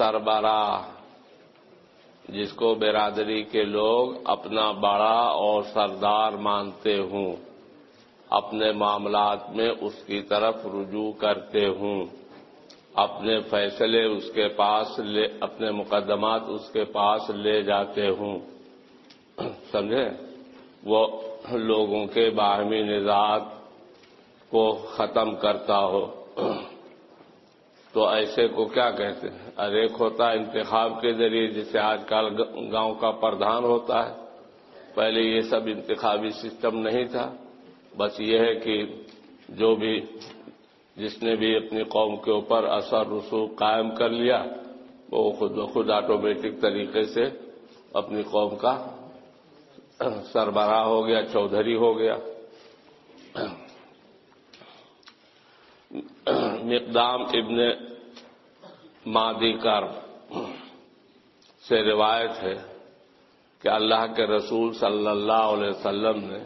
سربراہ، جس کو برادری کے لوگ اپنا بڑا اور سردار مانتے ہوں، اپنے معاملات میں اس کی طرف رجوع کرتے ہوں۔ اپنے فیصلے اس کے پاس لے، اپنے مقدمات اس کے پاس لے جاتے ہوں۔ سمجھے؟ وہ لوگوں کے باہمی نژاد کو ختم کرتا ہو۔ تو ایسے کو کیا کہتے ہیں؟ اور ایک ہوتا ہے انتخاب کے ذریعے، جسے آج کل گاؤں کا پردھان ہوتا ہے۔ پہلے یہ سب انتخابی سسٹم نہیں تھا۔ بس یہ ہے کہ جو بھی، جس نے بھی اپنی قوم کے اوپر اثر، رسوخ قائم کر لیا، وہ خود بخود آٹومیٹک طریقے سے اپنی قوم کا سربراہ ہو گیا، چودھری ہو گیا۔ مقدام ابن مادی کر سے روایت ہے کہ اللہ کے رسول صلی اللہ علیہ وسلم نے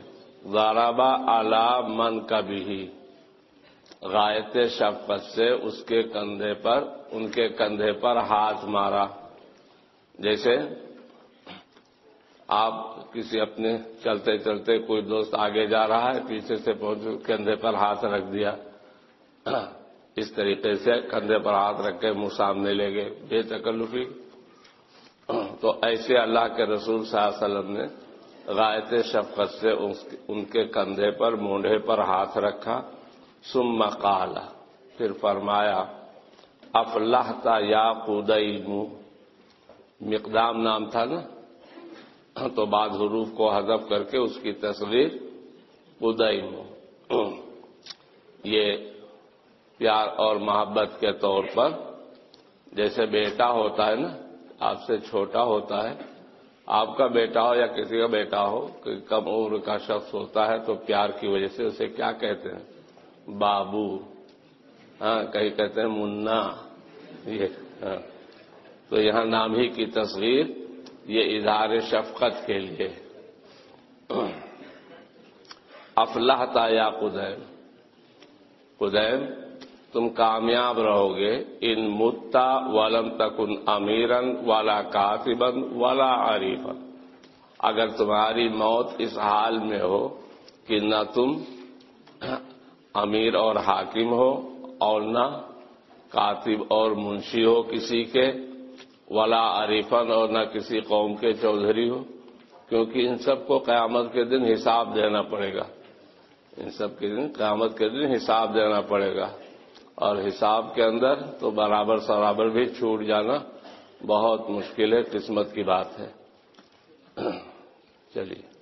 غارابا اعلی من کا بھی غائط شفقت سے اس کے کندھے پر، ان کے کندھے پر ہاتھ مارا۔ جیسے آپ کسی اپنے چلتے چلتے کوئی دوست آگے جا رہا ہے، پیچھے سے پہنچ، کندھے پر ہاتھ رکھ دیا۔ اس طریقے سے کندھے پر ہاتھ رکھ کے منہ سامنے لے گئے، بے تکلفی۔ تو ایسے اللہ کے رسول صلی اللہ علیہ وسلم نے غائط شفقت سے ان کے کندھے پر مونڈے پر ہاتھ رکھا۔ سم قالا پھر فرمایا افلاح تا یا قدئی مقدام نام تھا نا؟ تو بعض حروف کو حذف کر کے اس کی تصویر قدئی یہ پیار اور محبت کے طور پر جیسے بیٹا ہوتا ہے نا، آپ سے چھوٹا ہوتا ہے، آپ کا بیٹا ہو یا کسی کا بیٹا ہو کہ کم عمر کا شخص ہوتا ہے تو پیار کی وجہ سے اسے کیا کہتے ہیں؟ بابو۔ ہاں کہیں کہتے ہیں منا۔ یہ ہاں۔ تو یہاں نام ہی کی تصویر، یہ اظہار شفقت کے لیے۔ افلاح تا یا قدیم قدیم تم کامیاب رہو گے۔ ان متا ولم تکن امیرن والا کاتبن والا عریفن اگر تمہاری موت اس حال میں ہو کہ نہ تم امیر اور حاکم ہو اور نہ کاتب اور منشی ہو کسی کے، ولا عریفن اور نہ کسی قوم کے چودھری ہو، کیونکہ ان سب کو قیامت کے دن حساب دینا پڑے گا۔ ان سب کے دن قیامت کے دن حساب دینا پڑے گا۔ اور حساب کے اندر تو برابر سرابر بھی چھوٹ جانا بہت مشکل ہے، قسمت کی بات ہے۔ چلیے۔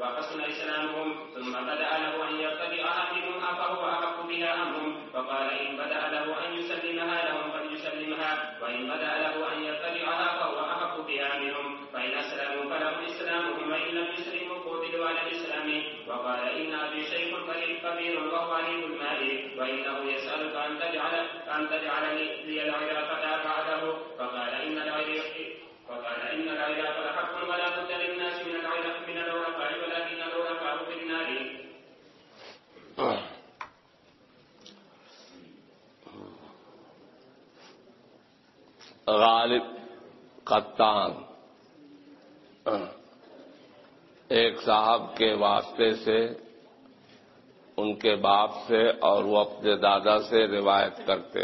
وحسن إسلامهم، ثم بدأ له أن يتبعها فيهم فهو أحق بها عنهم فقال، إن بدأ له أن يسلمها لهم فليسلمها، وإن بدأ له أن يتبعها فهو أحق بها منهم فإن أسلموا فلهم إسلامهم، وإن لم يسلموا قوبلوا على الإسلام. وقال، إن أبي شيخ كبير وهو عليم المال. وإنه يسألك أن تجعل أن تجعل لي العراق بعده. فقال، إن العراق، فقال، إن العراق لحق ولا بد للناس من العراق، من العرفاء غالب قطان۔ ایک صاحب کے واسطے سے، ان کے باپ سے اور وہ اپنے دادا سے روایت کرتے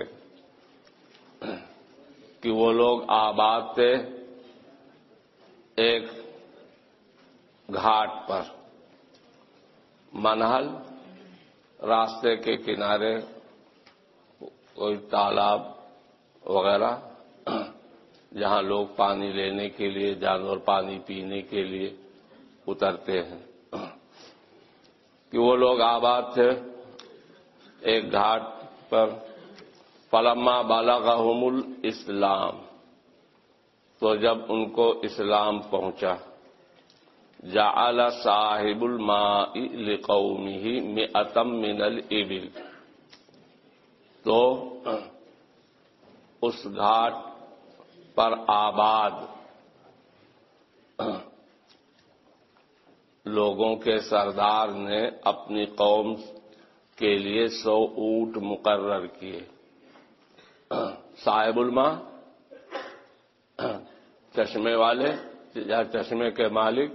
کہ وہ لوگ آباد تھے ایک گھاٹ پر۔ منہل، راستے کے کنارے، کوئی تالاب وغیرہ۔ جہاں لوگ پانی لینے کے لیے، جانور پانی پینے کے لیے اترتے ہیں۔ کہ وہ لوگ آباد تھے، ایک گھاٹ پر پلما بالا کا الاسلام، تو جب ان کو اسلام پہنچا، جعل صاحب الماء لقومه مئتم من الابل۔ تو اس گھاٹ پر آباد لوگوں کے سردار نے اپنی قوم کے لیے سو اونٹ مقرر کیے۔ صاحب الماء چشمے والے، یا چشمے کے مالک،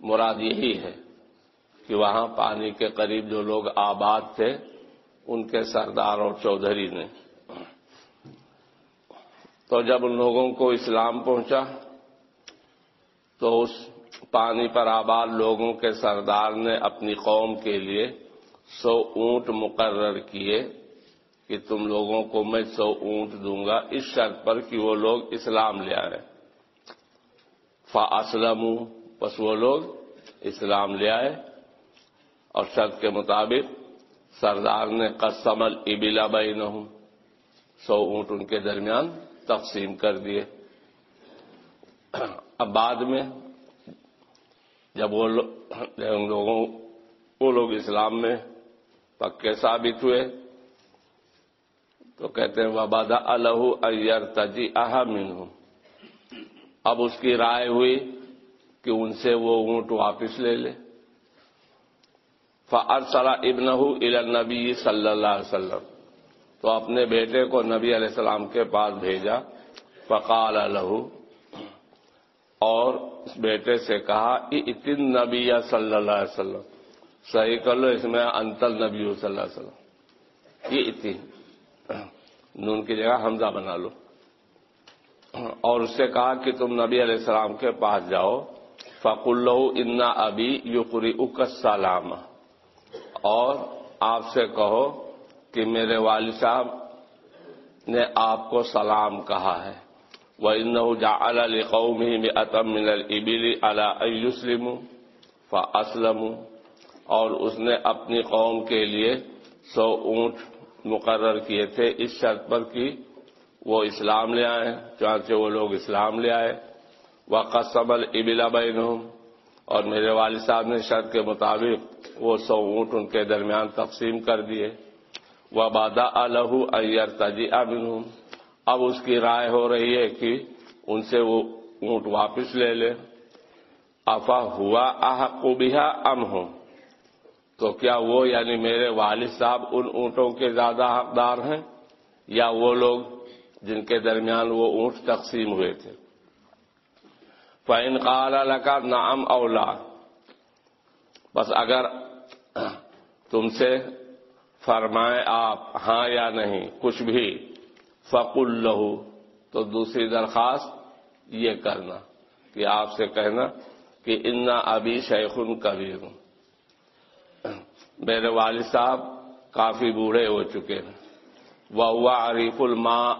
مراد یہی ہے کہ وہاں پانی کے قریب جو لوگ آباد تھے، ان کے سردار اور چودھری نے۔ تو جب ان لوگوں کو اسلام پہنچا تو اس پانی پر آباد لوگوں کے سردار نے اپنی قوم کے لیے سو اونٹ مقرر کیے کہ تم لوگوں کو میں سو اونٹ دوں گا۔ اس شرط پر کہ وہ لوگ اسلام لے آئے۔ فا اسلم بس وہ لوگ اسلام لے آئے۔ اور شرط کے مطابق سردار نے قسم البلا بئی نہ سو اونٹ ان کے درمیان تقسیم کر دیے۔ اب بعد میں جب وہ لوگوں، وہ لوگ اسلام میں پکے ثابت ہوئے تو کہتے ہیں وبادا الح ائر تجی اہم اب اس کی رائے ہوئی کہ ان سے وہ اونٹ واپس لے لے۔ فرسلا ابن نبی صلی اللہ علیہ وسلم۔ تو اپنے بیٹے کو نبی علیہ السلام کے پاس بھیجا، فقال الح اور اس بیٹے سے کہا، اتن نبی صلی اللہ علیہ وسلم، صحیح کر لو، اس میں انتل نبی صلی اللہ علیہ وسلم۔ یہ اتنی نون کی جگہ حمزہ بنا لو۔ اور اس سے کہا کہ تم نبی علیہ السلام کے پاس جاؤ۔ فق اللہ انا ابی یقری سلام اور آپ سے کہو کہ میرے والد صاحب نے آپ کو سلام کہا ہے۔ وہ ان جا علی قومی میں اتم من البلی علیہسلم ف اسلم اور اس نے اپنی قوم کے لیے سو اونٹ مقرر کیے تھے۔ اس شرط پر کہ وہ اسلام لے آئے چانچہ وہ لوگ اسلام لے آئے۔ وہ قصب البلا اور میرے والد صاحب نے شرط کے مطابق وہ سو اونٹ ان کے درمیان تقسیم کر دیے۔ وہ بادہ الح تجی اب اس کی رائے ہو رہی ہے کہ ان سے وہ اونٹ واپس لے لے. افا ہوا آہ کو ام ہوں تو کیا وہ یعنی میرے والد صاحب ان اونٹوں کے زیادہ حقدار ہیں یا وہ لوگ جن کے درمیان وہ اونٹ تقسیم ہوئے تھے؟ فائن قال کا نام اولا بس اگر تم سے فرمائے آپ ہاں یا نہیں، کچھ بھی۔ فق الہو تو دوسری درخواست یہ کرنا کہ آپ سے کہنا کہ انا ابھی شیخن کبیر۔ میرے والد صاحب کافی بوڑھے ہو چکے ہیں۔ وہ ہوا عریف الماں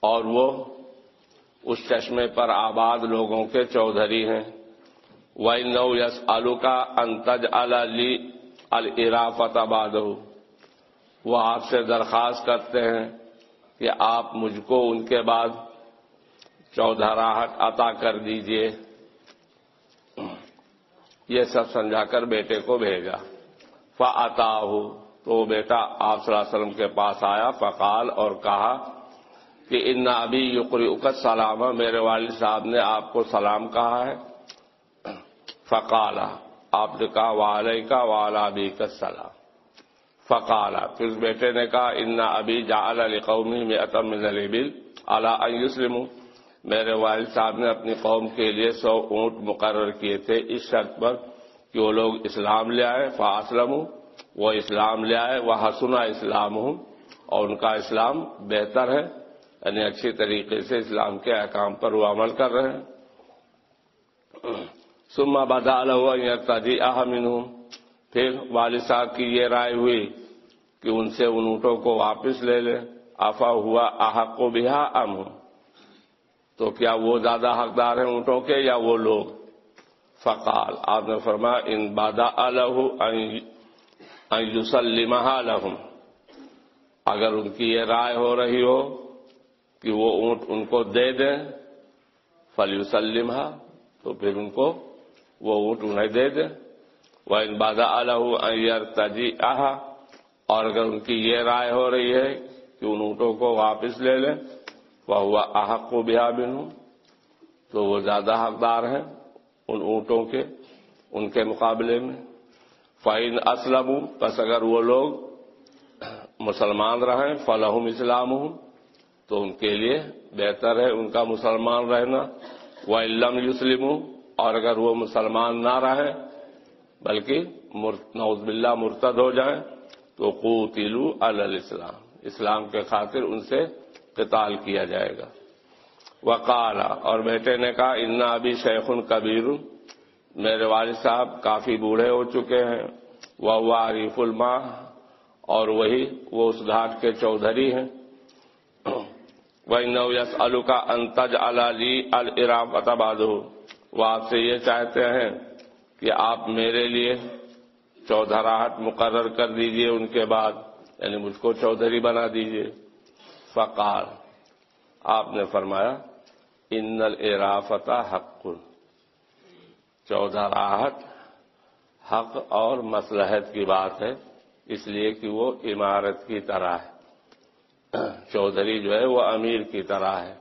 اور وہ اس چشمے پر آباد لوگوں کے چودھری ہیں۔ وہ نو یس آلو کا انتج علی الرافت آباد وہ آپ سے درخواست کرتے ہیں کہ آپ مجھ کو ان کے بعد چودھراہٹ عطا کر دیجیے۔ یہ سب سمجھا کر بیٹے کو بھیجا۔ فعتا ہو تو بیٹا آپ صلی اللہ علیہ وسلم کے پاس آیا، فقال اور کہا کہ ان ابھی یقری اکت سلام میرے والد صاحب نے آپ کو سلام کہا ہے۔ فقالا آپ نے کہا والے کا والا بھی کا سلام فقالا، پھر اس بیٹے نے کہا ان ابھی جا علی قومی میں اتم بل اعلی یسلم میرے والد صاحب نے اپنی قوم کے لیے سو اونٹ مقرر کیے تھے، اس شرط پر کہ وہ لوگ اسلام لے آئے فاسلم وہ اسلام لے آئے وہ حسنا اسلام ہوں اور ان کا اسلام بہتر ہے یعنی اچھی طریقے سے اسلام کے احکام پر وہ عمل کر رہے ہیں۔ سما بدال ہوا یا تجی اہم پھر والد صاحب کی یہ رائے ہوئی کہ ان سے ان اونٹوں کو واپس لے لیں آفا ہوا احق کو بھی ام؟ تو کیا وہ زیادہ حقدار ہیں اونٹوں کے یا وہ لوگ؟ فقال، آپ نے فرما ان بادا السلم الحم اگر ان کی یہ رائے ہو رہی ہو کہ وہ اونٹ ان کو دے دیں فلیوسلم تو پھر ان کو وہ اونٹ انہیں دے دیں۔ وہ ان بادہ الر تجی اور اگر ان کی یہ رائے ہو رہی ہے کہ ان اونٹوں کو واپس لے لیں وہ ہوا احق کو بیا بن تو وہ زیادہ حقدار ہیں ان اونٹوں کے، ان کے مقابلے میں۔ فائن اسلم بس اگر وہ لوگ مسلمان رہیں فلاحم اسلام ہوں تو ان کے لیے بہتر ہے ان کا مسلمان رہنا۔ وہ علم یوسلم اور اگر وہ مسلمان نہ رہیں بلکہ نوز باللہ مرتد ہو جائیں تو قوتلو الاسلام۔ اسلام کے خاطر ان سے قتال کیا جائے گا۔ وقالا اور بیٹے نے کہا انا ابھی شیخ کبیر، میرے والد صاحب کافی بوڑھے ہو چکے ہیں، وہ عریف الماں اور وہی وہ اس گھاٹ کے چودھری ہیں۔ وہ نو یس الو کا انتج علی الرام اتباد وہ آپ سے یہ چاہتے ہیں کہ آپ میرے لیے چودھراہٹ مقرر کر دیجیے ان کے بعد یعنی مجھ کو چودھری بنا دیجیے۔ فقال، آپ نے فرمایا، ان الرافت حق۔ چودھراہٹ حق اور مسلحت کی بات ہے، اس لیے کہ وہ عمارت کی طرح ہے۔ چودھری جو ہے وہ امیر کی طرح ہے،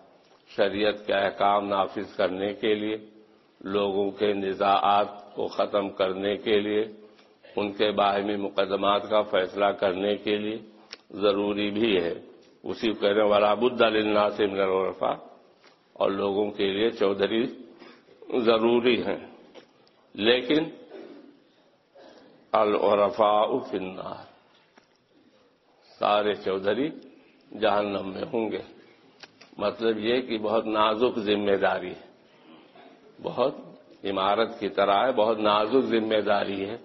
شریعت کے احکام نافذ کرنے کے لیے، لوگوں کے نزاعات کو ختم کرنے کے لیے، ان کے باہمی مقدمات کا فیصلہ کرنے کے لیے ضروری بھی ہے۔ اسی کہنے والا بد الناسم الرفا اور لوگوں کے لیے چودھری ضروری ہیں۔ لیکن العرفاء فی النار۔ سارے چودھری جہنم میں ہوں گے۔ مطلب یہ کہ بہت نازک ذمہ داری ہے۔ بہت عمارت کی طرح ہے، بہت نازک ذمہ داری ہے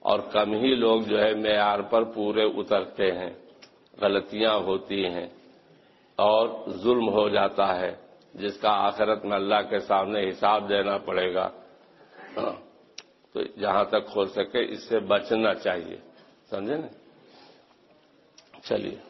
اور کم ہی لوگ جو ہے معیار پر پورے اترتے ہیں، غلطیاں ہوتی ہیں اور ظلم ہو جاتا ہے، جس کا آخرت میں اللہ کے سامنے حساب دینا پڑے گا۔ تو جہاں تک ہو سکے اس سے بچنا چاہیے، سمجھے نا؟ چلیے۔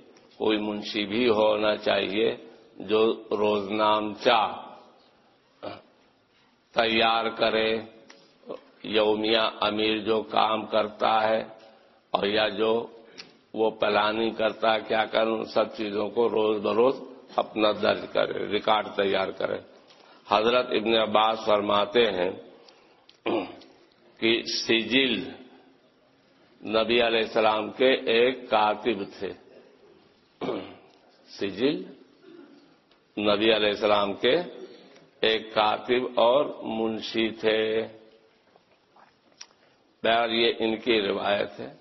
کوئی منشی بھی ہونا چاہیے جو روزنام چاہ، تیار کرے، یومیہ امیر جو کام کرتا ہے اور یا جو وہ پلاننگ کرتا ہے کیا کر ان سب چیزوں کو روز بروز اپنا درج کرے، ریکارڈ تیار کرے۔ حضرت ابن عباس فرماتے ہیں کہ سجل نبی علیہ السلام کے ایک کاتب تھے۔ سجل نبی علیہ السلام کے ایک کاتب اور منشی تھے۔ بہر یہ ان کی روایت ہے۔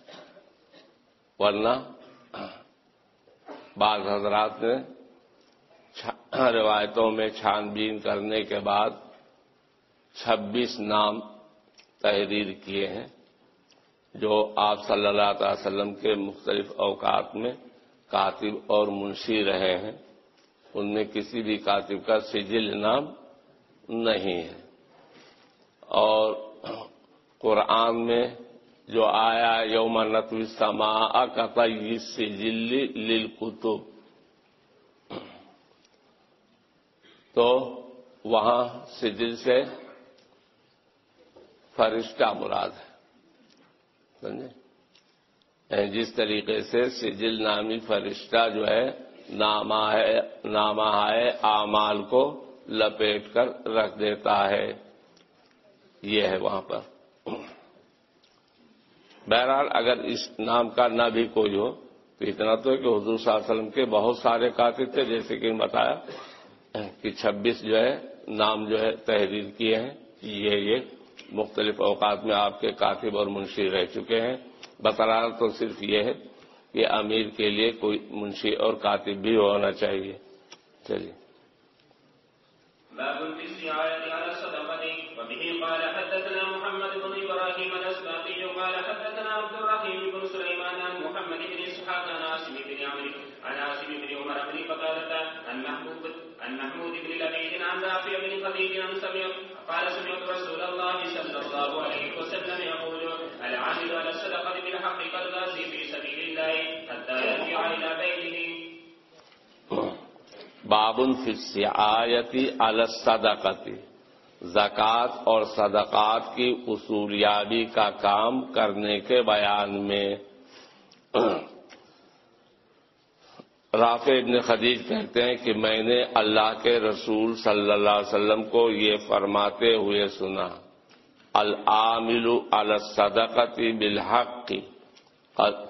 ورنہ بعض حضرات نے روایتوں میں چھان بین کرنے کے بعد چھبیس نام تحریر کیے ہیں، جو آپ صلی اللہ تعالی وسلم کے مختلف اوقات میں کاتب اور منشی رہے ہیں۔ ان میں کسی بھی کاتب کا سجل نام نہیں ہے۔ اور قرآن میں جو آیا، یوم نتوی سما کا سجلی للکتب۔ تو وہاں سجل سے فرشتہ مراد ہے۔ سمجھے؟ جس طریقے سے سجل نامی فرشتہ جو ہے، نامہ ہے اعمال کو لپیٹ کر رکھ دیتا ہے۔ یہ ہے وہاں پر۔ بہرحال اگر اس نام کا نہ بھی کوئی ہو، تو اتنا تو ہے کہ حضور صلی اللہ علیہ وسلم کے بہت سارے کاتب تھے، جیسے کہ بتایا کہ چھبیس جو ہے، نام جو ہے تحریر کیے ہیں۔ یہ یہ مختلف اوقات میں آپ کے کاتب اور منشی رہ چکے ہیں۔ بطرار تو صرف یہ ہے کہ امیر کے لیے کوئی منشی اور کاتب بھی ہونا چاہیے۔ چلیے۔ محمود بن لبيد عن رافع بن خديج عن سمع قال سمعت رسول الله صلى الله عليه وسلم يقول العامل على الصدقة بالحق كالغازي في سبيل الله حتى يرجع إلى بيته. بابن فی السعایتی علی الصدقتی زکوٰۃ اور صدقات کی اصولیابی کا کام کرنے کے بیان میں رافع ابن خدیج کہتے ہیں کہ میں نے اللہ کے رسول صلی اللہ علیہ وسلم کو یہ فرماتے ہوئے سنا۔ العامل الصدقتی بالحق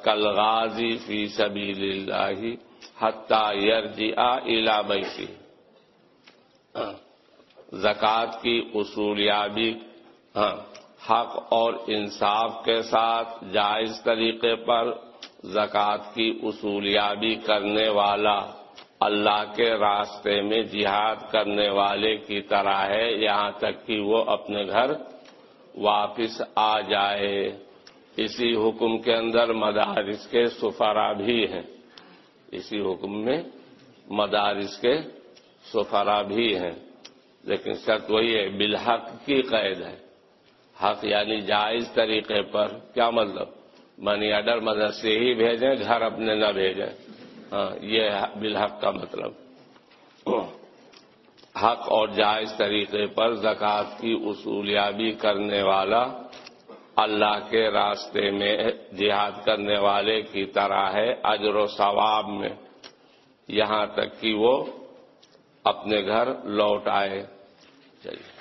کل غازی فی سبیل اللہ حتیٰ یرجع الى بیتی۔ زکوٰۃ کی اصولیابی ہاں، حق اور انصاف کے ساتھ جائز طریقے پر زکوٰۃ کی اصولیابی کرنے والا اللہ کے راستے میں جہاد کرنے والے کی طرح ہے، یہاں تک کہ وہ اپنے گھر واپس آ جائے۔ اسی حکم کے اندر مدارس کے سفرا بھی ہیں۔ اسی حکم میں مدارس کے سفرا بھی ہیں۔ لیکن شرط وہی ہے، بالحق کی قید ہے۔ حق یعنی جائز طریقے پر، کیا مطلب؟ منی آڈر مدرسے ہی بھیجیں، گھر اپنے نہ بھیجیں۔ ہاں یہ بالحق کا مطلب۔ حق اور جائز طریقے پر زکوٰۃ کی اصولیابی کرنے والا اللہ کے راستے میں جہاد کرنے والے کی طرح ہے اجر و ثواب میں۔ یہاں تک کہ وہ اپنے گھر لوٹ آئے۔ چلیے۔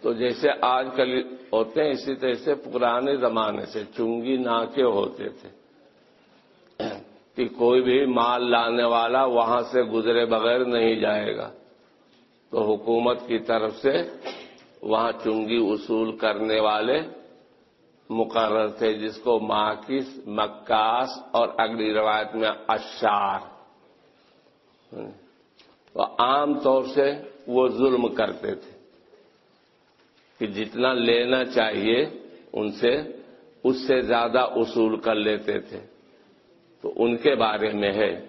تو جیسے آج کل ہوتے ہیں، اسی طرح سے پرانے زمانے سے چنگی ناکے ہوتے تھے۔ کہ کوئی بھی مال لانے والا وہاں سے گزرے بغیر نہیں جائے گا۔ تو حکومت کی طرف سے وہاں چنگی اصول کرنے والے مقرر تھے، جس کو ماکس، مکاس اور اگلی روایت میں اشار تو عام طور سے وہ ظلم کرتے تھے کہ جتنا لینا چاہیے ان سے، اس سے زیادہ اصول کر لیتے تھے۔ تو ان کے بارے میں ہے۔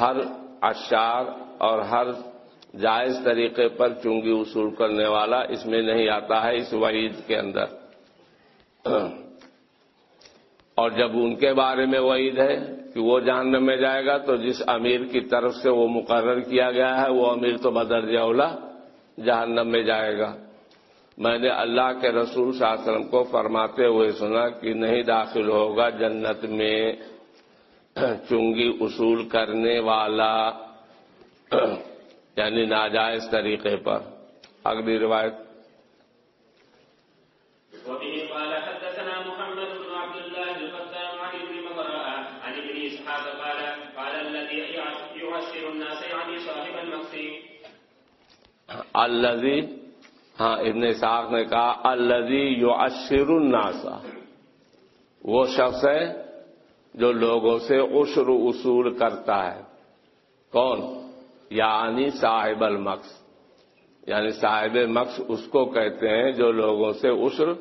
ہر اشار اور ہر جائز طریقے پر چونگی اصول کرنے والا اس میں نہیں آتا ہے، اس وعید کے اندر۔ اور جب ان کے بارے میں وعید ہے کہ وہ جاننے میں جائے گا، تو جس امیر کی طرف سے وہ مقرر کیا گیا ہے، وہ امیر تو بدر اولا جہنم میں جائے گا۔ میں نے اللہ کے رسول صلی اللہ علیہ وسلم کو فرماتے ہوئے سنا کہ نہیں داخل ہوگا جنت میں۔ چنگی اصول کرنے والا یعنی ناجائز طریقے پر۔ اگلی روایت۔ الزی ہاں ابن صاحب نے کہا الزی یو اشر الناسا وہ شخص ہے جو لوگوں سے عشر اصول کرتا ہے. کون؟ یعنی صاحب المقص یعنی صاحب مقص اس کو کہتے ہیں جو لوگوں سے عشر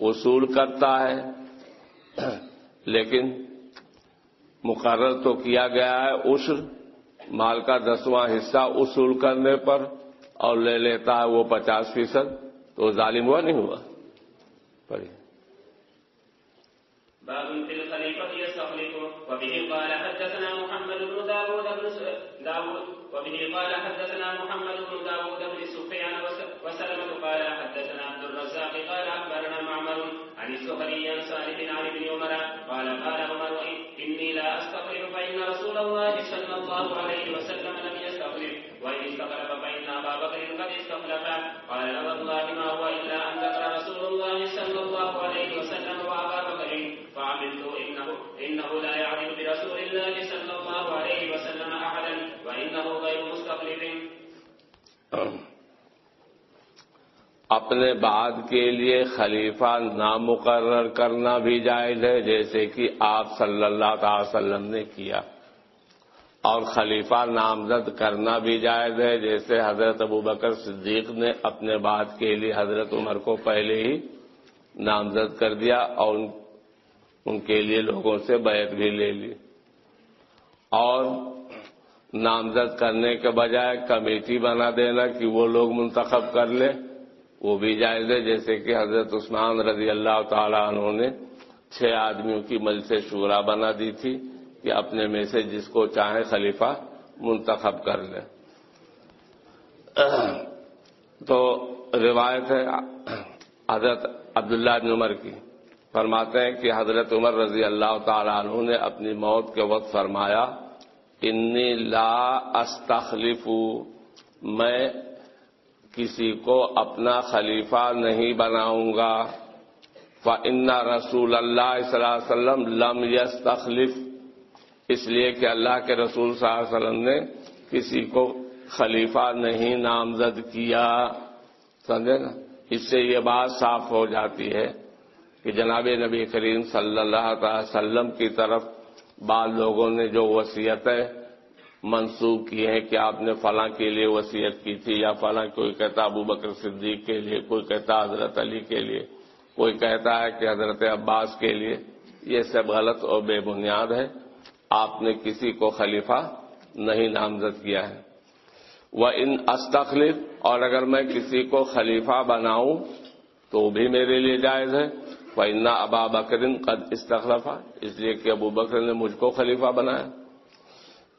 وصول کرتا ہے. لیکن مقرر تو کیا گیا ہے؟ عشر، مال کا دسواں حصہ وصول کرنے پر اور لے لیتا ہے وہ پچاس فیصد تو ظالم ہوا نہیں ہوا؟ پڑھیے۔ باب في الخليفة يستخلف وبه قال حدثنا محمد بن داود بن داود. وبه قال حدثنا محمد بن داود بن سفيان وسلمة قال حدثنا عبد الرزاق قال أخبرنا معمر عن الزهري عن صالح عن ابن عمر قال قال عمر إني لا أستخلف فإن رسول الله صلى الله عليه وسلم لم يستخلف وإن استخلف فإن أبا بكر قد استخلف قال والله ما هو إلا أن ذكر رسول الله صلى الله عليه وسلم وأبا بكر فعملت إنه, إنه لا يعرف برسول الله صلى الله عليه وسلم أحدا وإنه غير مستخلف اپنے بعد کے لیے خلیفہ نامقرر کرنا بھی جائز ہے جیسے کہ آپ صلی اللہ تعالی وسلم نے کیا۔ اور خلیفہ نامزد کرنا بھی جائز ہے، جیسے حضرت ابو بکر صدیق نے اپنے بعد کے لیے حضرت عمر کو پہلے ہی نامزد کر دیا اور ان کے لیے لوگوں سے بیعت بھی لے لی۔ اور نامزد کرنے کے بجائے کمیٹی بنا دینا کہ وہ لوگ منتخب کر لے، وہ بھی جائز ہے۔ جیسے کہ حضرت عثمان رضی اللہ تعالیٰ عنہ نے چھ آدمیوں کی مل سے شورا بنا دی تھی۔ کہ اپنے میں سے جس کو چاہے خلیفہ منتخب کر لے۔ تو روایت ہے حضرت عبداللہ بن عمر کی۔ فرماتے ہیں کہ حضرت عمر رضی اللہ تعالیٰ عنہ نے اپنی موت کے وقت فرمایا انی لا استخلف میں کسی کو اپنا خلیفہ نہیں بناؤں گا۔ فن رسول اللہ صلی اللہ علیہ وسلم لم یس تخلیف اس لیے کہ اللہ کے رسول صلی اللہ علیہ وسلم نے کسی کو خلیفہ نہیں نامزد کیا۔ سمجھے نا؟ اس سے یہ بات صاف ہو جاتی ہے کہ جناب نبی کریم صلی اللہ تعالی وسلم کی طرف بعض لوگوں نے جو وصیتیں منسوخ کی ہیں کہ آپ نے فلاں کے لیے وصیت کی تھی یا فلاں کوئی کہتا ابو بکر صدیق کے لیے، کوئی کہتا حضرت علی کے لیے، کوئی کہتا ہے کہ حضرت عباس کے لیے، یہ سب غلط اور بے بنیاد ہے آپ نے کسی کو خلیفہ نہیں نامزد کیا ہے۔ وہ ان استخلف اور اگر میں کسی کو خلیفہ بناؤں، تو بھی میرے لیے جائز ہے۔ فنا ابا بکرن قد استخلفا اس لیے کہ ابو بکر نے مجھ کو خلیفہ بنایا۔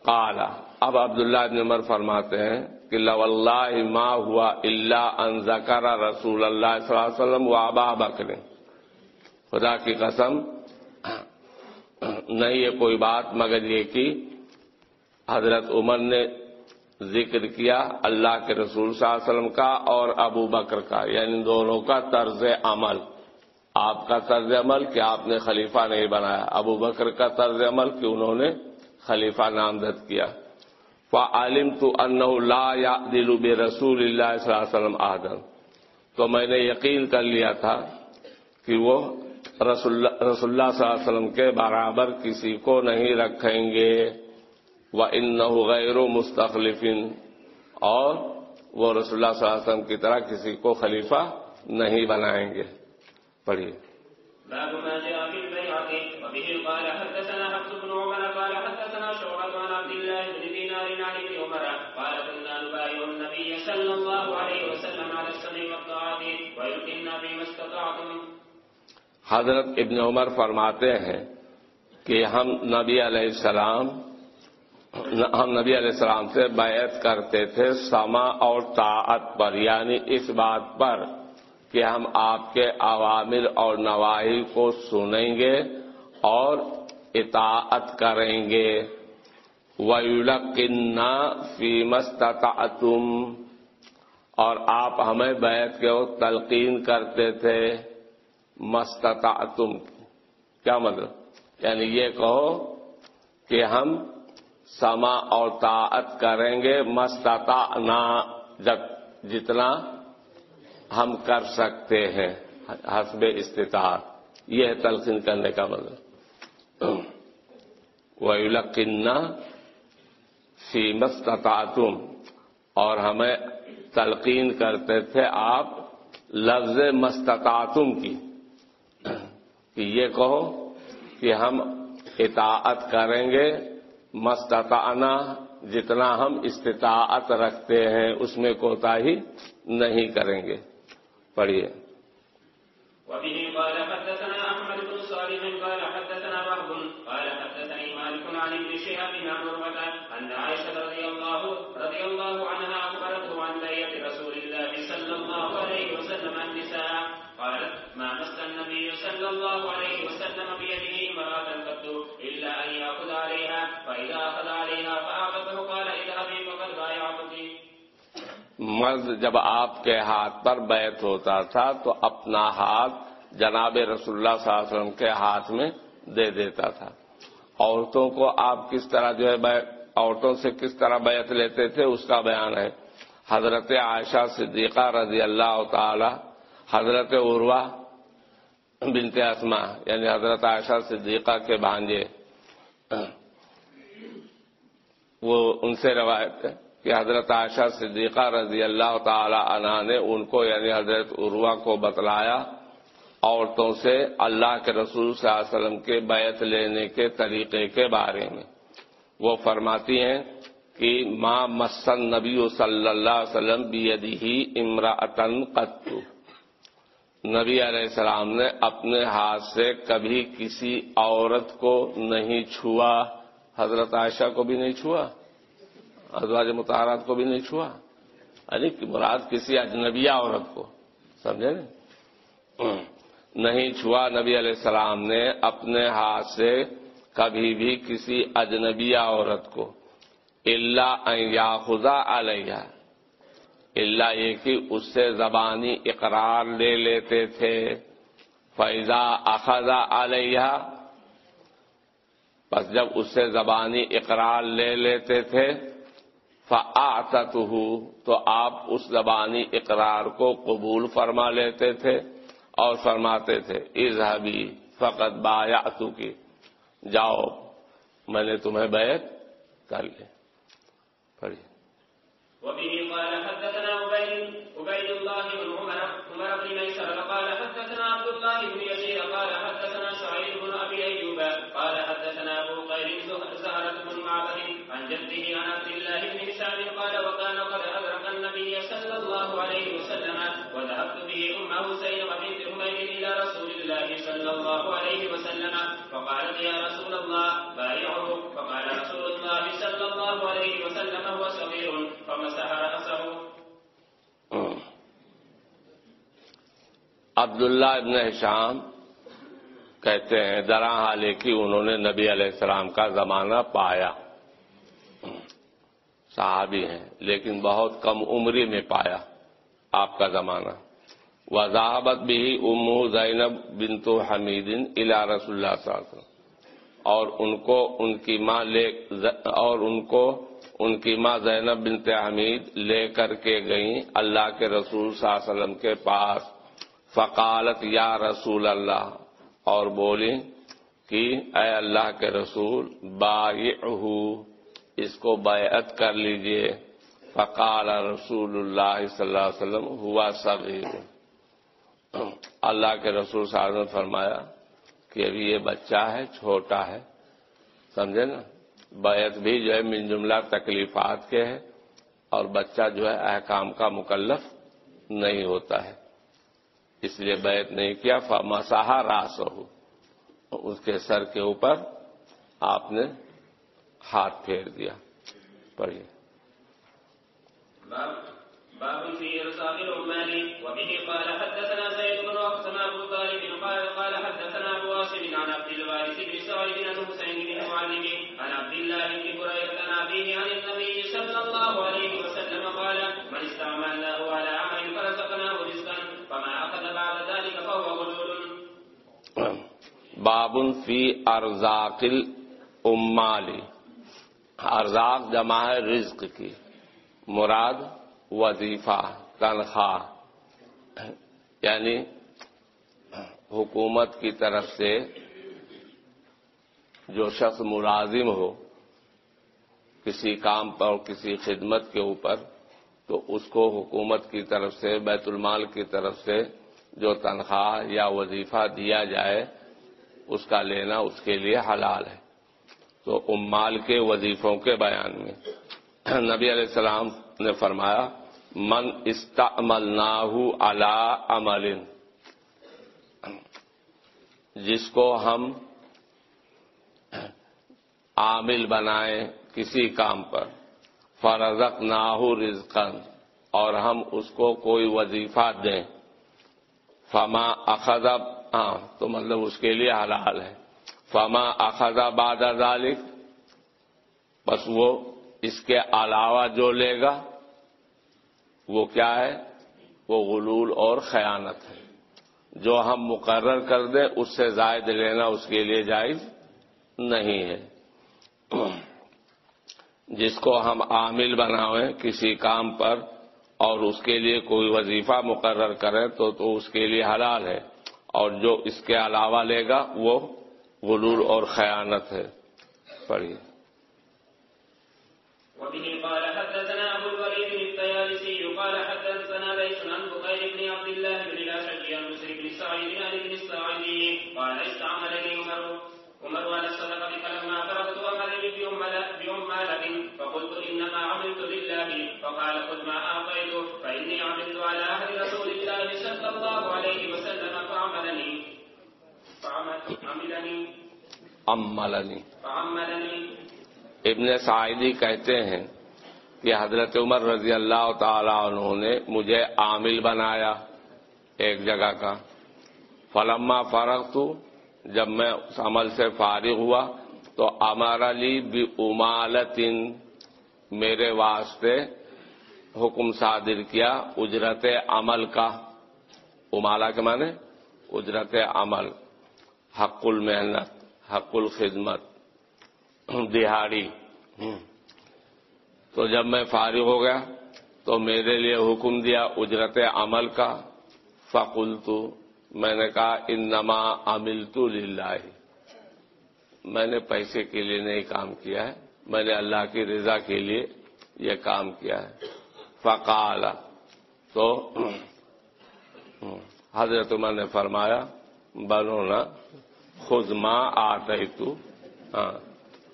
قالا اب عبداللہ ابن عمر فرماتے ہیں کہ لو اللہ ما ہوا اللہ ان ذکر رسول اللہ صلی اللہ علیہ وسلم و ابا بکر خدا کی قسم نہیں یہ کوئی بات، مگر یہ کہ حضرت عمر نے ذکر کیا اللہ کے رسول صلی اللہ علیہ وسلم کا اور ابو بکر کا یعنی دونوں کا طرز عمل۔ آپ کا طرز عمل کہ آپ نے خلیفہ نہیں بنایا۔ ابو بکر کا طرز عمل کہ انہوں نے خلیفہ نامزد کیا۔ عالم تو ان لا دلو بے رسول اللہ صلی اللہ علیہ وسلم آدم۔ تو میں نے یقین کر لیا تھا کہ وہ رسول اللہ صلی اللہ علیہ وسلم کے برابر کسی کو نہیں رکھیں گے۔ وہ ان غیر و اور وہ رسول اللہ صلی اللہ علیہ وسلم کی طرح کسی کو خلیفہ نہیں بنائیں گے۔ پڑھیے۔ باب ما جاء في البيعة، وبه قال حدثنا حفص بن عمر، قال حدثنا شعبة عن عبد الله بن دينار عن ابن عمر، قال كنا نبايع النبي صلى الله عليه وسلم على السمع والطاعة، ويمكننا فيما استطعتم. حضرت ابن عمر فرماتے ہیں کہ ہم نبی علیہ السلام، ہم نبی علیہ السلام سے بیعت کرتے تھے، سما اور طاعت پر یعنی اس بات پر کہ ہم آپ کے عوامر اور نواحی کو سنیں گے اور اطاعت کریں گے۔ وَيُلَقِنَّا فِي مَسْتَطَعْتُمْ اور آپ ہمیں بیعت کے وقت تلقین کرتے تھے۔ مستطعتم. کیا مطلب؟ یعنی یہ کہو کہ ہم سما اور طاعت کریں گے، مستطعنا جتنا ہم کر سکتے ہیں، حسب استطاعت. یہ ہے تلقین کرنے کا مطلب. وَيُلَقِنَّا فی مستطاعتم اور ہمیں تلقین کرتے تھے آپ لفظ مستطاعتم کی. کہ یہ کہو کہ ہم اطاعت کریں گے، مستطعنا، جتنا ہم استطاعت رکھتے ہیں، اس میں کوتا ہی نہیں کریں گے۔ پڑھیے۔ مرد جب آپ کے ہاتھ پر بیت ہوتا تھا تو اپنا ہاتھ جناب رسول اللہ صلی اللہ علیہ وسلم کے ہاتھ میں دے دیتا تھا۔ عورتوں کو آپ کس طرح جو ہے عورتوں سے کس طرح بیعت لیتے تھے اس کا بیان ہے۔ حضرت عائشہ صدیقہ رضی اللہ تعالی، حضرت عروا بنت اسما یعنی حضرت عائشہ صدیقہ کے بھانجے، وہ ان سے روایت ہے۔ کہ حضرت عائشہ صدیقہ رضی اللہ تعالی عنہ نے ان کو یعنی حضرت عروا کو بتلایا عورتوں سے اللہ کے رسول صلی اللہ علیہ وسلم کے بیعت لینے کے طریقے کے بارے میں۔ وہ فرماتی ہیں کہ ماں مسن نبی صلی اللہ علیہ وسلم بیدی امراطن قطو نبی علیہ السلام نے اپنے ہاتھ سے کبھی کسی عورت کو نہیں چھوا، حضرت عائشہ کو بھی نہیں چھوا۔ ازواج متحرات کو بھی نہیں چھوا۔ یعنی مراد کسی اجنبیہ عورت کو۔ سمجھے نا؟ نہیں چھوا نبی علیہ السلام نے اپنے ہاتھ سے کبھی بھی کسی اجنبیہ عورت کو۔ اللہ یا خدا علیہ۔ اللہ یہ کہ اس سے زبانی اقرار لے لیتے تھے۔ فیضا اخذا علیہ بس جب اس سے زبانی اقرار لے لیتے تھے۔ فعت تو آپ اس زبانی اقرار کو قبول فرما لیتے تھے اور فرماتے تھے اظہبی فقط بایا کی جاؤ، میں نے تمہیں بیعت کر لی۔ پڑھیے۔ وبه قال حدثنا عبيد عبيد الله بن عمر عمر بن ميسر قال حدثنا عبد الله بن يزيد قال حدثنا سعيد بن ابي ايوب قال حدثنا ابو زهرة بن معبد عن جده عن قال وكان قد ادرك النبي صلى الله عليه وسلم وذهبت به امه زينب بنت حميد الى رسول الله صلى الله عليه وسلم. فقالت يا رسول الله، بايعه. فقال رسول الله صلى الله عليه وسلم، هو صغير. فمسح رأسه. عبداللہ ابن شام کہتے ہیں درا حالے کی انہوں نے نبی علیہ السلام کا زمانہ پایا. صحابی ہیں، لیکن بہت کم عمری میں پایا آپ کا زمانہ۔ وضاحبت بھی امو زینب بنتو حمیدن الا رسول اللہ صلی اللہ علیہ وسلم۔ اور ان کو، ان کی ماں لے، اور ان کو، ان کی ماں زینب بنت حمید لے کر کے گئیں اللہ کے رسول صلی اللہ علیہ وسلم کے پاس۔ فقالت یا رسول اللہ۔ اور بولی کہ اے اللہ کے رسول بائعہو اس کو بیعت کر لیجیے۔ فقال رسول اللہ صلی اللہ علیہ وسلم، ہوا صغیر۔ اللہ کے رسول صلی نے فرمایا کہ ابھی یہ بچہ ہے، چھوٹا ہے۔ سمجھے نا؟ بیعت بھی جو ہے من جملہ تکلیفات کے ہے اور بچہ جو ہے احکام کا مکلف نہیں ہوتا ہے۔ اس لیے بیعت نہیں کیا مساحا راس ہو اس کے سر کے اوپر آپ نے ہاتھ پھیر دیا۔ پڑھیے۔ باب باب في ارسال العمال وبه قال حدثنا زيد بن ابو طالب قال قال حدثنا واصل عن عبد الوارث بن سعيد بن حسين بن معلم عن عبد الله بن عن ابيه عن النبي صلى الله عليه وسلم قال من استعملناه على عمل فرزقناه رزقا فما اخذ بعد ذلك فهو غلول. بابن فی ارزاق الامالی ارزاق جمع ہے رزق کی۔ مراد وظیفہ، تنخواہ۔ یعنی حکومت کی طرف سے جو شخص ملازم ہو، کسی کام پر، کسی خدمت کے اوپر، تو اس کو حکومت کی طرف سے، بیت المال کی طرف سے جو تنخواہ یا وظیفہ دیا جائے، اس کا لینا اس کے لیے حلال ہے۔ تو امال کے وظیفوں کے بیان میں۔ نبی علیہ السلام نے فرمایا، من استعمل ناہو الا عمل جس کو ہم عامل بنائیں کسی کام پر۔ فرزق ناہو رزقن اور ہم اس کو کوئی وظیفہ دیں۔ فما اخذب ہاں تو مطلب اس کے لیے حلال ہے۔ فما اخذا باد ذالک بس وہ اس کے علاوہ جو لے گا، وہ کیا ہے؟ وہ غلول اور خیانت ہے۔ جو ہم مقرر کر دیں، اس سے زائد لینا اس کے لیے جائز نہیں ہے۔ جس کو ہم عامل بناویں کسی کام پر اور اس کے لیے کوئی وظیفہ مقرر کریں تو تو اس کے لیے حلال ہے۔ اور جو اس کے علاوہ لے گا، وہ غلول اور خیانت ہے۔ پڑھیے۔ وبه قال حدثنا ابو الوليد الطيالسي قال حدثنا ليس عن بخير بن عبد الله بن الاشج عن مسلم بن سعيد عن ابن الساعدي قال استعملني عمر. عمر على الصدقه فلما فرغت امرني بعمالة فقلت انما عملت لله فقال خذ ما اعطيته فاني عملت على عهد رسول الله صلى الله عليه وسلم فعملني فعملني ابن سعیدی کہتے ہیں کہ حضرت عمر رضی اللہ تعالی عنہ نے مجھے عامل بنایا ایک جگہ کا۔ فلما فرق تو جب میں اس عمل سے فارغ ہوا تو امر علی بھی امالتن میرے واسطے حکم صادر کیا اجرت عمل کا۔ امالا کے معنی؟ اجرت عمل۔ حق المحنت، حق الخدمت، دہاڑی۔ تو جب میں فارغ ہو گیا، تو میرے لیے حکم دیا اجرت عمل کا۔ فقل تو میں نے کہا ان نما عمل تو میں نے پیسے کے لیے نہیں کام کیا ہے، میں نے اللہ کی رضا کے لیے یہ کام کیا ہے۔ فقال، تو حضرت عمر نے فرمایا بنو نا خود ماں آتا تو ہاں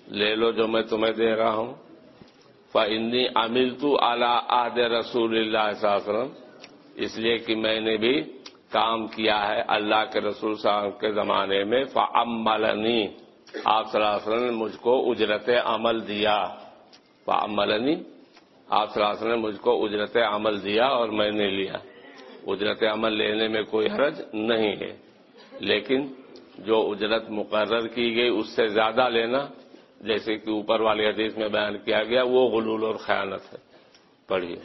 لے لو جو میں تمہیں دے رہا ہوں۔ فنی امل تو اعلی آد رسول اللہ وسلم۔ اس لیے کہ میں نے بھی کام کیا ہے اللہ کے رسول صلی کے زمانے میں۔ فعملنی آپ صلی اللہ علیہ وسلم نے مجھ کو اجرت عمل دیا۔ فعملنی آپ صلی اللہ علیہ وسلم نے مجھ کو اجرت عمل دیا اور میں نے لیا۔ اجرت عمل لینے میں کوئی حرج نہیں ہے۔ لیکن جو اجرت مقرر کی گئی اس سے زیادہ لینا، جیسے کہ اوپر والی حدیث میں بیان کیا گیا، وہ غلول اور خیانت ہے۔ پڑھیے۔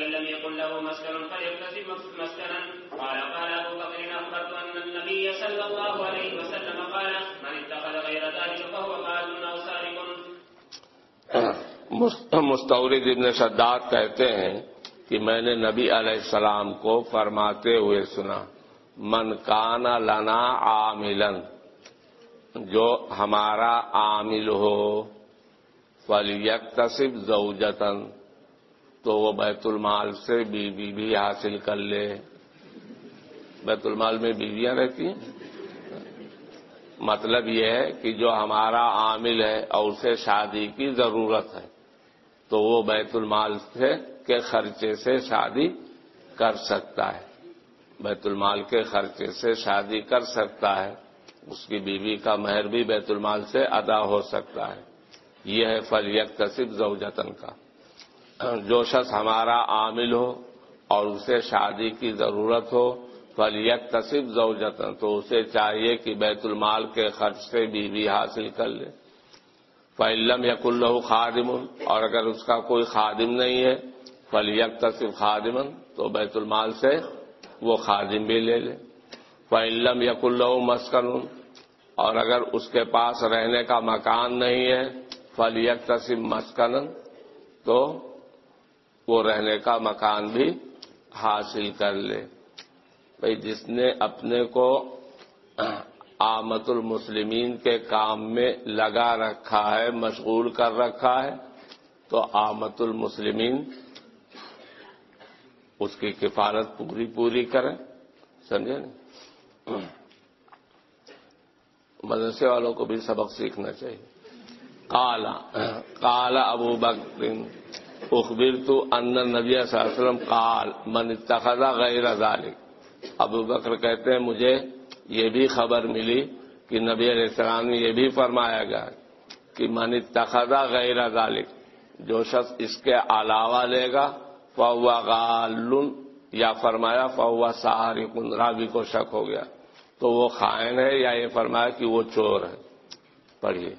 فإن لم يكن له مسكن فليكتسب مسكنا قال قال أبو بكر أخبرت أن النبي صلى الله عليه وسلم قال من اتخذ غير ذلك فهو قاتل أو سارق. مستورد ابن شداد کہتے ہیں کہ میں نے نبی علیہ السلام کو فرماتے ہوئے سنا، من کانا لنا عاملن جو ہمارا عامل ہو فلیکتسب زوجتن تو وہ بیت المال سے بیوی بھی حاصل کر لے۔ بیت المال میں بیویاں رہتی ہیں۔ مطلب یہ ہے کہ جو ہمارا عامل ہے اور اسے شادی کی ضرورت ہے، تو وہ بیت المال سے کے خرچے سے شادی کر سکتا ہے۔ بیت المال کے خرچے سے شادی کر سکتا ہے۔ اس کی بیوی کا مہر بھی بیت المال سے ادا ہو سکتا ہے۔ یہ ہے فل تصب زوجتن کا۔ جو شخص ہمارا عامل ہو اور اسے شادی کی ضرورت ہو فلیت تصب زوجتن، تو اسے چاہیے کہ بیت المال کے خرچ سے بیوی حاصل کر لے۔ فعلم یق اللہ خادم، اور اگر اس کا کوئی خادم نہیں ہے فلیت تصب خادمن تو بیت المال سے وہ خادم بھی لے لے۔ فعلم یق اللہ مسکن اور اگر اس کے پاس رہنے کا مکان نہیں ہے فل یک تسم مسکن تو وہ رہنے کا مکان بھی حاصل کر لے۔ بھائی، جس نے اپنے کو آمد المسلمین کے کام میں لگا رکھا ہے، مشغول کر رکھا ہے، تو آمد المسلمین اس کی کفالت پوری پوری کریں۔ سمجھے نا مدرسے والوں کو بھی سبق سیکھنا چاہیے۔ کالا کالا ابو بکر اخبر تو ان نبی صلی اللہ علیہ وسلم کال من اتخذا غیر ذالک ابو بکر کہتے ہیں، مجھے یہ بھی خبر ملی کہ نبی علیہ السلام نے یہ بھی فرمایا گیا کہ من اتخذا غیر ذالک جو شخص اس کے علاوہ لے گا فوا غالن، یا فرمایا فوا سہاری کن راوی کو شک ہو گیا۔ تو وہ خائن ہے یا یہ فرمایا کہ وہ چور ہے؟ پڑھیے۔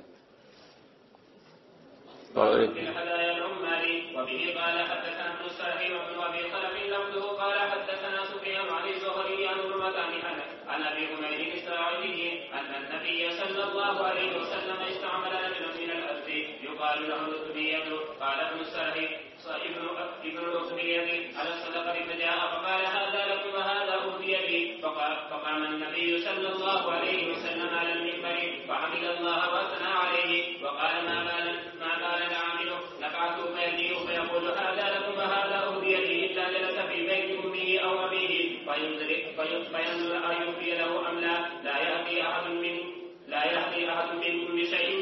يقال له الاتبيه قال ابن السرحي ابن ابن الاتبيه على الصدقه فجاء فقال هذا لكم وهذا اوتي لي فقام النبي صلى الله عليه وسلم على المنبر، فحمد الله واثنى عليه، وقال ما بال ما بال العامل؟ نفعته فيديه فيقول هذا لكم وهذا أهدي لي إلا جلس في بيت أمه أو أبيه فينظر أيوفي له أم لا؟ لا يأتي أحد من لا يأتي أحد منكم بشيء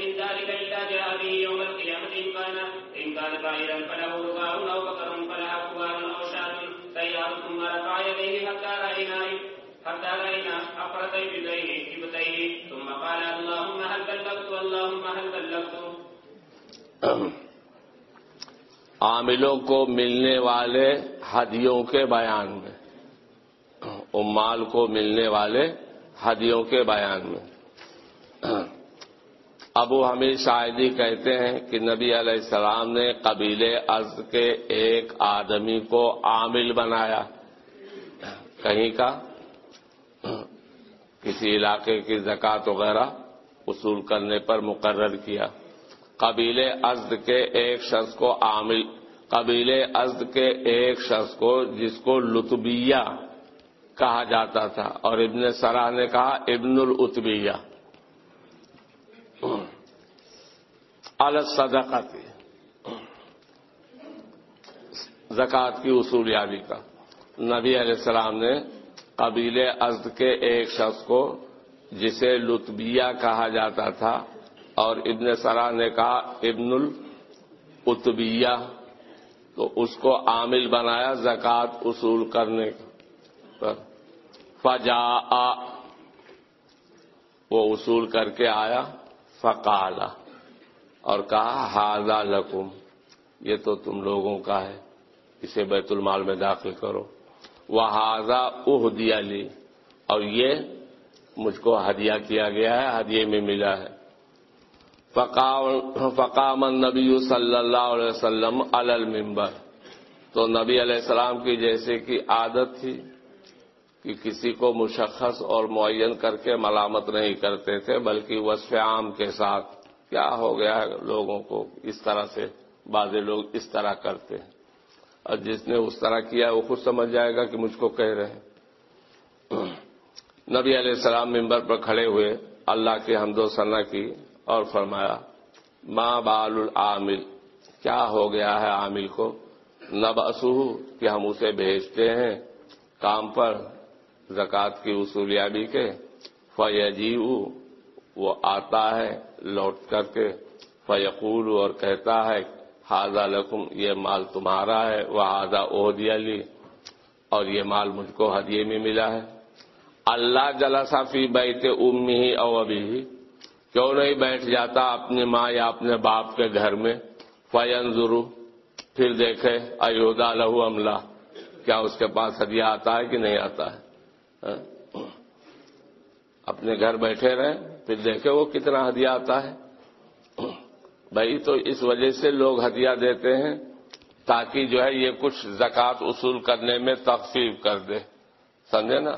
إن كان إن كان طائرا فله رغاء أو بقر فلها كبار أو شاة سيار ثم رفع يديه حتى رأينا حتى رأينا أفرط إبتيه إبتيه ثم قال اللهم هل بلغت اللهم هل بلغت. عاملوں کو ملنے والے ہدیوں کے بیان میں۔ امال کو ملنے والے ہدیوں کے بیان میں۔ ابو حمید شاہدی کہتے ہیں کہ نبی علیہ السلام نے قبیل از کے ایک آدمی کو عامل بنایا۔ کہیں کا؟ کسی علاقے کی زکوٰۃ وغیرہ وصول کرنے پر مقرر کیا۔ قبیل ازد کے ایک شخص کو عامل قبیل ازد کے ایک شخص کو جس کو لطبیہ کہا جاتا تھا۔ اور ابن سرا نے کہا ابن الطبیہ الصدقت زکوٰۃ کی اصول یابی کا. نبی علیہ السلام نے قبیل ازد کے ایک شخص کو، جسے لطبیہ کہا جاتا تھا، اور ابن سرا نے کہا، ابن الطبیہ تو اس کو عامل بنایا زکوٰۃ اصول کرنے پر. فجا وہ اصول کر کے آیا، فقالا. اور کہا ہاضا لکم. یہ تو تم لوگوں کا ہے، اسے بیت المال میں داخل کرو۔ وہ ہاضا اہ دیا لی۔ اور یہ مجھ کو ہدیہ کیا گیا ہے، ہدیے میں ملا ہے۔ فقام نبی صلی اللہ علیہ وسلم المبر تو نبی علیہ السلام کی جیسے کی عادت تھی کہ کسی کو مشخص اور معین کر کے ملامت نہیں کرتے تھے، بلکہ وصف عام کے ساتھ۔ کیا ہو گیا ہے لوگوں کو؟ اس طرح سے بعض لوگ اس طرح کرتے ہیں۔ اور جس نے اس طرح کیا، وہ خود سمجھ جائے گا کہ مجھ کو کہہ رہے ہیں۔ نبی علیہ السلام ممبر پر کھڑے ہوئے اللہ کے حمد و ثنا کی اور فرمایا ماں بال العامل۔ کیا ہو گیا ہے عامل کو؟ نب کہ ہم اسے بھیجتے ہیں کام پر، زکوٰۃ کی اصولیابی کے۔ فیجیو وہ آتا ہے، لوٹ کر کے فیقول اور کہتا ہے ہاضا لکم، یہ مال تمہارا ہے وہ ہاضا عہدی علی اور یہ مال مجھ کو ہدیے میں ملا ہے۔ اللہ جلا صافی بیت امی ہی او ابھی ہی۔ کیوں نہیں بیٹھ جاتا اپنی ماں یا اپنے باپ کے گھر میں؟ فین ضرو پھر دیکھے، ایودا لہو عملہ کیا اس کے پاس ہدیہ آتا ہے کہ نہیں آتا ہے؟ ہاں؟ اپنے گھر بیٹھے رہے۔ پھر دیکھے وہ کتنا ہدیہ آتا ہے۔ بھائی تو اس وجہ سے لوگ ہدیہ دیتے ہیں تاکہ جو ہے یہ کچھ زکوٰۃ اصول کرنے میں تخفیف کر دے۔ سمجھے نا؟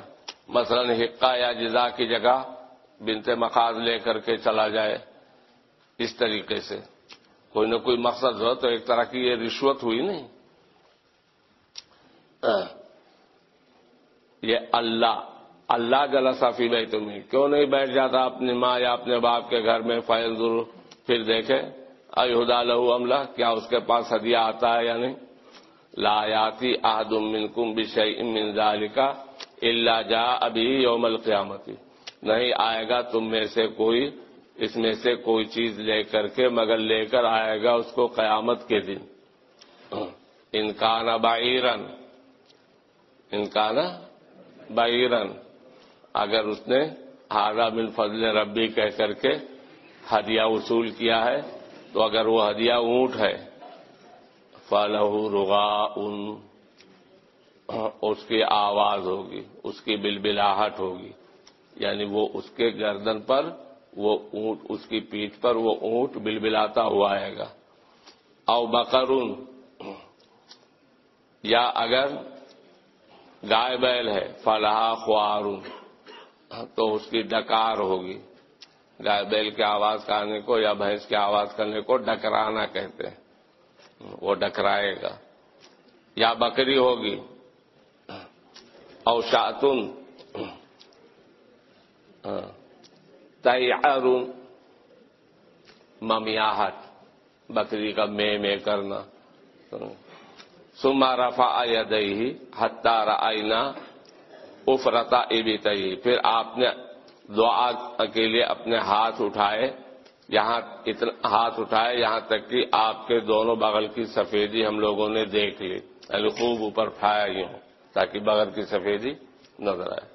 مثلا حقہ یا جزا کی جگہ بنت مقاد لے کر کے چلا جائے۔ اس طریقے سے۔ کوئی نہ کوئی مقصد ہو تو ایک طرح کی یہ رشوت ہوئی نہیں۔ یہ اللہ اللہ جلا صافی بھائی تمہیں کیوں نہیں بیٹھ جاتا اپنی ماں یا اپنے باپ کے گھر میں فیض پھر دیکھے ایہدا لہو عملہ کیا اس کے پاس ہدیہ آتا ہے یا نہیں؟ لایاتی آدم منکم بشئی من ذالکا اللہ جا ابھی یوم القیامتی نہیں آئے گا تم میں سے کوئی، اس میں سے کوئی چیز لے کر کے، مگر لے کر آئے گا اس کو قیامت کے دن۔ انکان بعیرن۔ انکان بعیرن۔ اگر اس نے ہارا بن فضل ربی کہہ کر کے ہدیہ وصول کیا ہے، تو اگر وہ ہدیہ اونٹ ہے فلح رغا ان اس کی آواز ہوگی، اس کی بلبلاہٹ ہوگی۔ یعنی وہ اس کے گردن پر، وہ اونٹ، اس کی پیٹھ پر وہ اونٹ بلبلاتا ہوا آئے گا۔ او بقرون، یا اگر گائے بیل ہے فلاح خوارون۔ تو اس کی ڈکار ہوگی۔ گائے بیل کی آواز کرنے کو یا بھینس کی آواز کرنے کو ڈکرانا کہتے ہیں۔ وہ ڈکرائے گا۔ یا بکری ہوگی۔ او شاتن تیارون ممیاہٹ بکری کا مے میں کرنا۔ سما رفا دہی ہتار آئینہ افرتا ابی پھر آپ نے دعا کے لیے اپنے ہاتھ اٹھائے۔ یہاں اتنا ہاتھ اٹھائے، یہاں تک کہ آپ کے دونوں بغل کی سفیدی ہم لوگوں نے دیکھ لی۔ یعنی خوب اوپر پھایا ہی ہوں تاکہ بغل کی سفیدی نظر آئے۔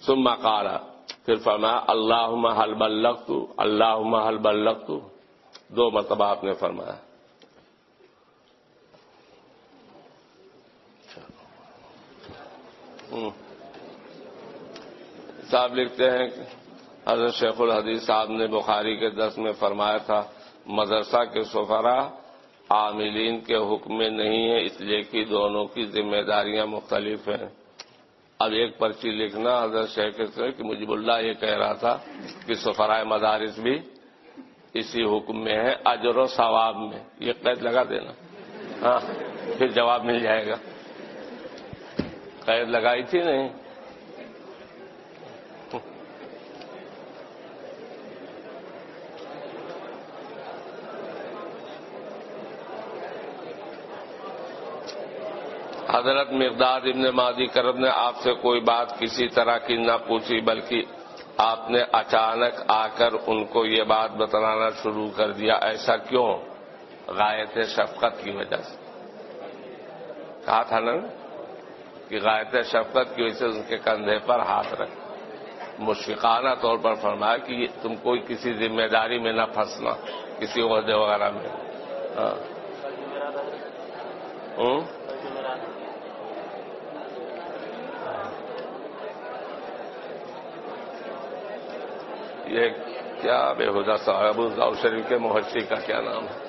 سما کالا پھر فرمایا اللہ حل بلک تو اللہ حل بلک تو دو مرتبہ آپ نے فرمایا۔ صاحب لکھتے ہیں حضرت شیخ الحدیث صاحب نے بخاری کے دس میں فرمایا تھا، مدرسہ کے سفرا عاملین کے حکم میں نہیں ہے، اس لیے کہ دونوں کی ذمہ داریاں مختلف ہیں۔ اب ایک پرچی لکھنا حضرت شیخ سے کہ مجھب اللہ یہ کہہ رہا تھا کہ سفرائے مدارس بھی اسی حکم میں ہے اجر و ثواب میں۔ یہ قید لگا دینا۔ ہاں پھر جواب مل جائے گا۔ قید لگائی تھی نہیں؟ حضرت مقداد ابن مادی کرب نے آپ سے کوئی بات کسی طرح کی نہ پوچھی، بلکہ آپ نے اچانک آ کر ان کو یہ بات بتلانا شروع کر دیا، ایسا کیوں؟ غایت شفقت کی وجہ سے۔ کہا تھا نا کہ غایت شفقت کی وجہ سے ان کے کندھے پر ہاتھ رکھ۔ مشفقانہ طور پر فرمایا کہ تم کوئی کسی ذمہ داری میں نہ پھنسنا، کسی عہدے وغیرہ میں۔ ہاں۔ یہ کیا بے حدا صاحب شریف کے محشی کا کیا نام ہے؟